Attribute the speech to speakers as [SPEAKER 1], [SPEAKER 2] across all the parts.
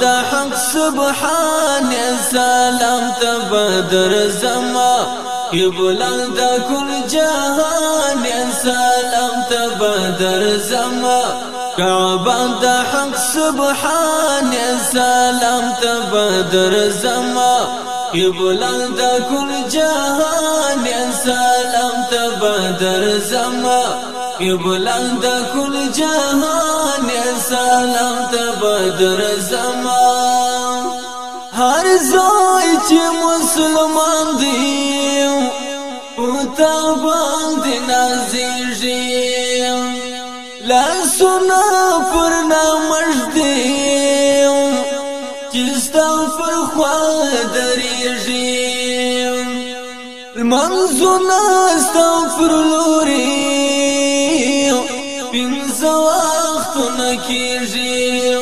[SPEAKER 1] د حق سبحان سلام تبدر زما قبلة د کل جهان سلام تبدر زما د حق سبحان سلام تبدر زما قبلة د کل جهان سلام تبدر زما قبلان د کل جهان سلام ته بدر زمان. هر ځای چې مسلمان دی پتا باندې نازېږي لاسونه پر نامج دی چې ستاسو پر خوا درېږي منزونه ستاسو پر لوري. پنځه وختونه کېږي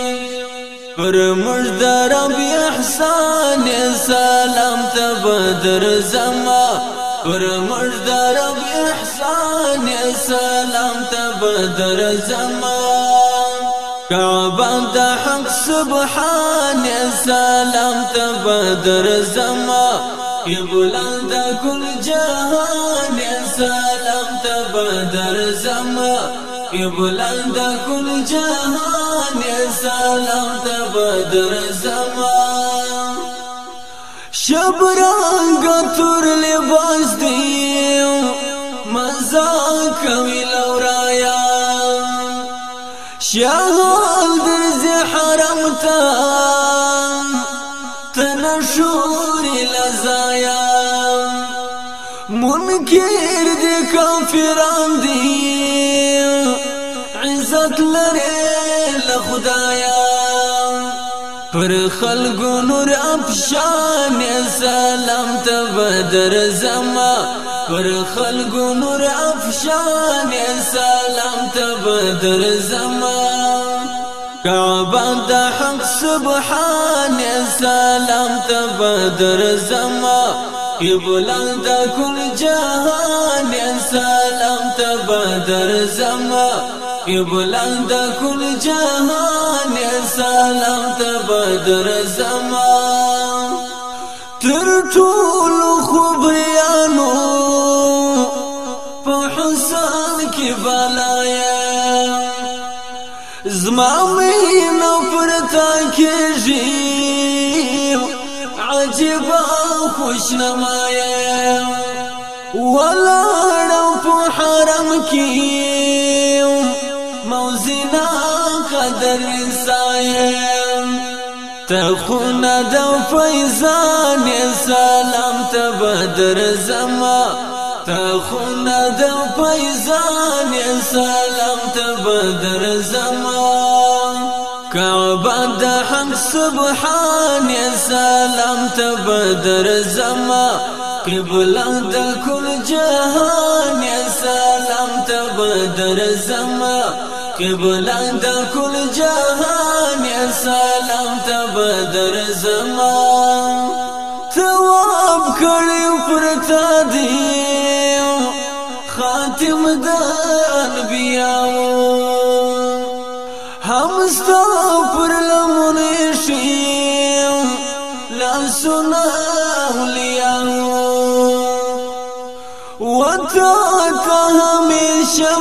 [SPEAKER 1] پر مجد رب احسان سلام تبدر زما. پر مجد رب احسان سلام تبدر زما. کعبه د حق سبحان سلام تبدر زما. قبله د کل جهان سلام تبدر زما. ای بلند کل جهان سلام ته بدر زمان. شب رنگ تور لباس دی مزا کوي لورایا شهال درز حرم تا تنشور لزایا منکر دی کافران دی عزت لري لخدایا پر خلقو نور افشان سلام تبدر زما. پر خلقو نور افشان سلام تبدر زما. کعبه د حق سبحان سلام تبدر زما. قبله د کل جهان سلام تبدر زما قبله د کل جهان سلام تبدر زما تر ټول خبريانو په حسن کې بالایا زما مینه پرتا کېږي. عجيبه خوشنمایا ولاړم په حرم کې قدر سایم تخونه د فیضان سلام تبدر زما. تخونه د فیضان سلام تبدر زما. کعبه د حق سبحان سلام تبدر زما. قبله د کل جهان سلام تبدر زما. قبلة د کل جهان سلام تبدر زما تواب کړي پر تا دی خاتم د انبیاء هم ستا پر لمن شي لا سنا اولیاء وتا ته همیشه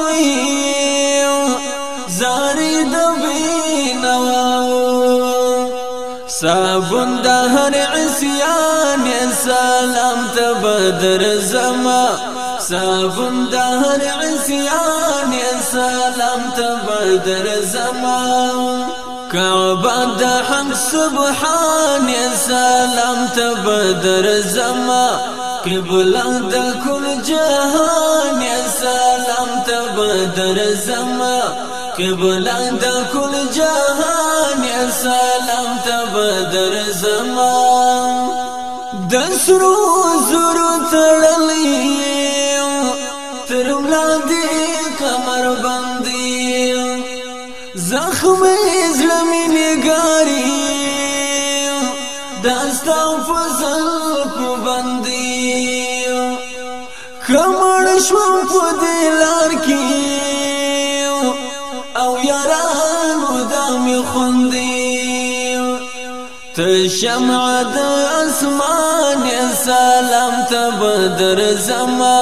[SPEAKER 1] صابون د هر عصيان سلام تبدر زما. صابون د هر عصيان سلام تبدر زما. کعبه د حق سبحان سلام تبدر زما. قبلة کل جهان سلام تبدر زما. قبلة کل جهان سرو زرو تړلې تر ولادي کمر باندې زخم زلمي نګاري داستا فضل کو باندې کمر شوم په دلار کې او یارانو دامي خوندې تشمع د آسمان سلام تبدر زما.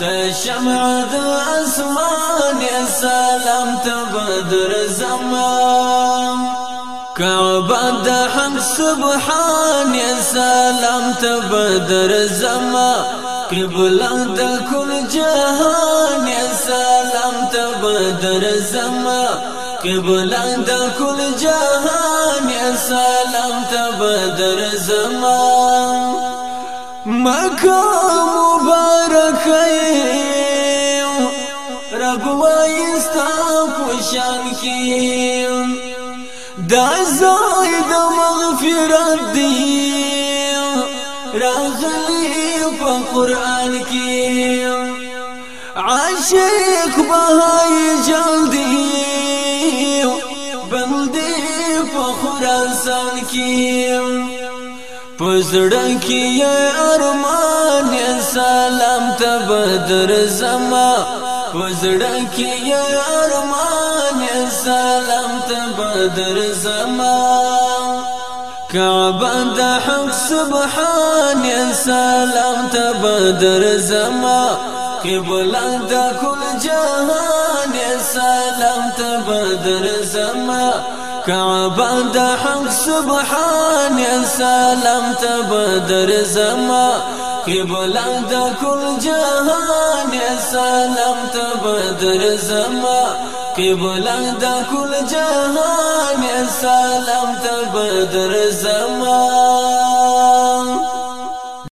[SPEAKER 1] تشمع د آسمان سلام تبدر زما. کعبه د حق سبحان سلام تبدر زما. قبله د کل جهان سلام تبدر زما. قبله کل جهان سلام تبدر زمان. مکه مبارک رب وایستا پوشان کی دا زای د مغفرت دی راغلی په قرآن کې عاشق بهای جلدی خراسان کی پزړه کی ارمان سلام ته بدر زما. پزړه کی ارمان سلام ته بدر زما. کعبه د حق سبحان سلام ته بدر زما. قبله د کل جهان سلام ته بدر زما كعبة د حق سبحان سلام تبدر زما. قبلة د كل جهان سلام تبدر زما. قبلة د كل جهان سلام تبدر زما.